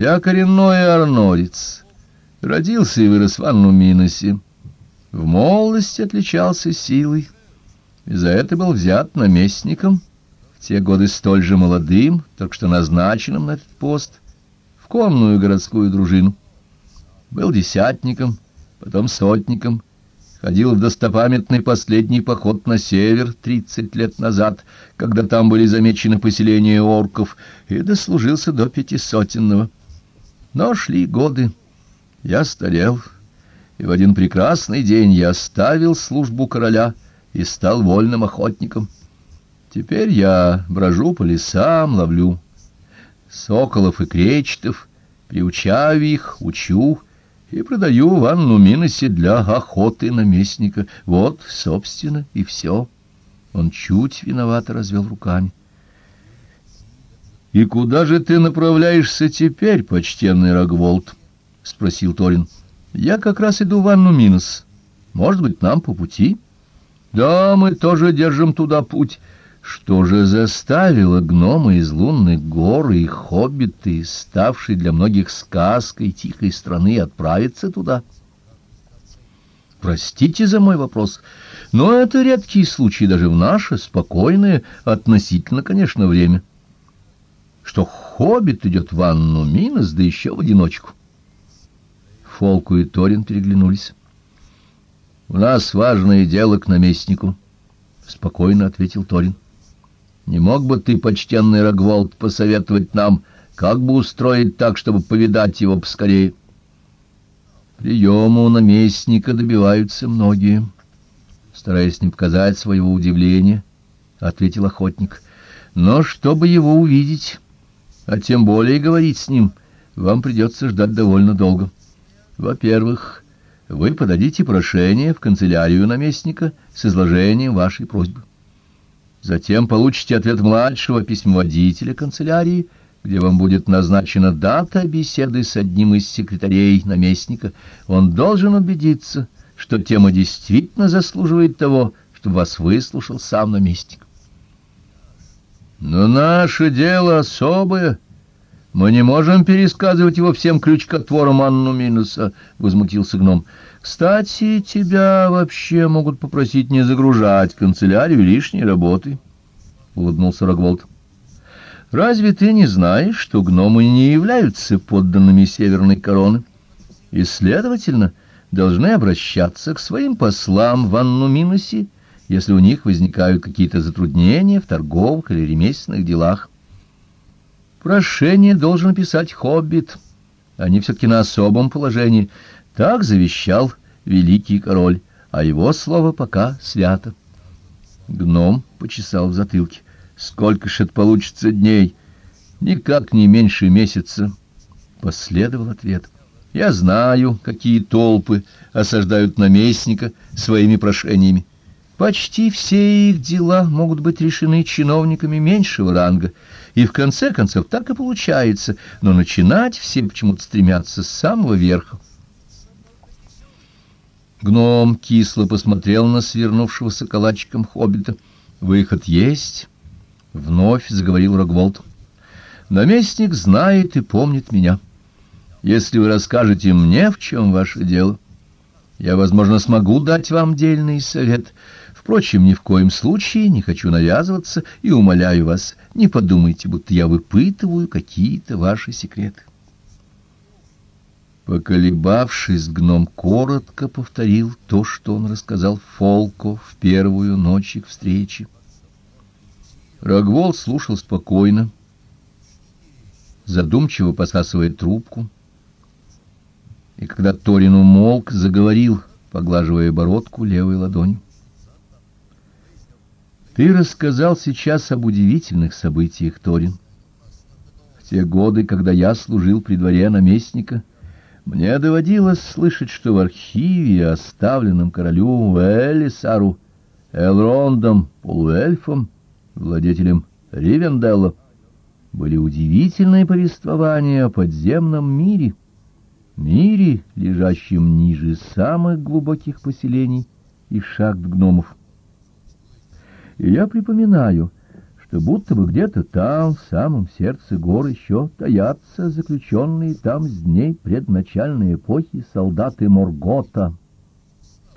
Я коренной арнорец. Родился и вырос в Аннуминосе. В молодости отличался силой. И за это был взят наместником, в те годы столь же молодым, только что назначенным на этот пост, в конную городскую дружину. Был десятником, потом сотником, ходил в достопамятный последний поход на север тридцать лет назад, когда там были замечены поселения орков, и дослужился до пятисотенного. Но шли годы, я старел, и в один прекрасный день я оставил службу короля и стал вольным охотником. Теперь я брожу по лесам, ловлю соколов и кречетов, приучаю их, учу и продаю в Анну Миносе для охоты наместника. Вот, собственно, и все. Он чуть виновато развел руками. — И куда же ты направляешься теперь, почтенный Рогволд? — спросил Торин. — Я как раз иду в Анну Минос. Может быть, нам по пути? — Да, мы тоже держим туда путь. Что же заставило гнома из лунных гор и хоббиты, ставшие для многих сказкой тихой страны, отправиться туда? Простите за мой вопрос, но это редкий случай даже в наше спокойное, относительно, конечно, время. — что хоббит идет в ванну Минос, да еще в одиночку. Фолку и Торин переглянулись. — У нас важное дело к наместнику, — спокойно ответил Торин. — Не мог бы ты, почтенный Рогволд, посоветовать нам, как бы устроить так, чтобы повидать его поскорее? Приему наместника добиваются многие. Стараясь не показать своего удивления, — ответил охотник. — Но чтобы его увидеть а тем более говорить с ним вам придется ждать довольно долго. Во-первых, вы подадите прошение в канцелярию наместника с изложением вашей просьбы. Затем получите ответ младшего письмоводителя канцелярии, где вам будет назначена дата беседы с одним из секретарей наместника. Он должен убедиться, что тема действительно заслуживает того, чтобы вас выслушал сам наместник. Но наше дело особое. Мы не можем пересказывать его всем крючкотворам Анну Минуса, — возмутился гном. Кстати, тебя вообще могут попросить не загружать канцелярию лишней работы, — улыбнулся Рогволд. Разве ты не знаешь, что гномы не являются подданными Северной короны и, следовательно, должны обращаться к своим послам в Анну Минусе если у них возникают какие-то затруднения в торговых или ремесленных делах. Прошение должен писать хоббит. Они все-таки на особом положении. Так завещал великий король, а его слово пока свято. Гном почесал в затылке. Сколько ж это получится дней? Никак не меньше месяца. Последовал ответ. Я знаю, какие толпы осаждают наместника своими прошениями. Почти все их дела могут быть решены чиновниками меньшего ранга, и в конце концов так и получается, но начинать все почему-то стремятся с самого верха. Гном кисло посмотрел на свернувшегося калачиком хоббита. «Выход есть?» — вновь заговорил Рогволд. «Наместник знает и помнит меня. Если вы расскажете мне, в чем ваше дело, я, возможно, смогу дать вам дельный совет». Впрочем, ни в коем случае не хочу навязываться и умоляю вас, не подумайте, будто я выпытываю какие-то ваши секреты. Поколебавшись, гном коротко повторил то, что он рассказал Фолко в первую ночь их встречи. Рогвол слушал спокойно, задумчиво посасывая трубку, и когда Торин умолк, заговорил, поглаживая бородку левой ладонью. Ты рассказал сейчас об удивительных событиях, Торин. В те годы, когда я служил при дворе наместника, мне доводилось слышать, что в архиве, оставленном королю Элисару, Элрондом, полуэльфом, владетелем Ривенделла, были удивительные повествования о подземном мире, мире, лежащем ниже самых глубоких поселений и шахт гномов. И я припоминаю, что будто бы где-то там, в самом сердце гор, еще таятся заключенные там с дней предначальной эпохи солдаты Моргота —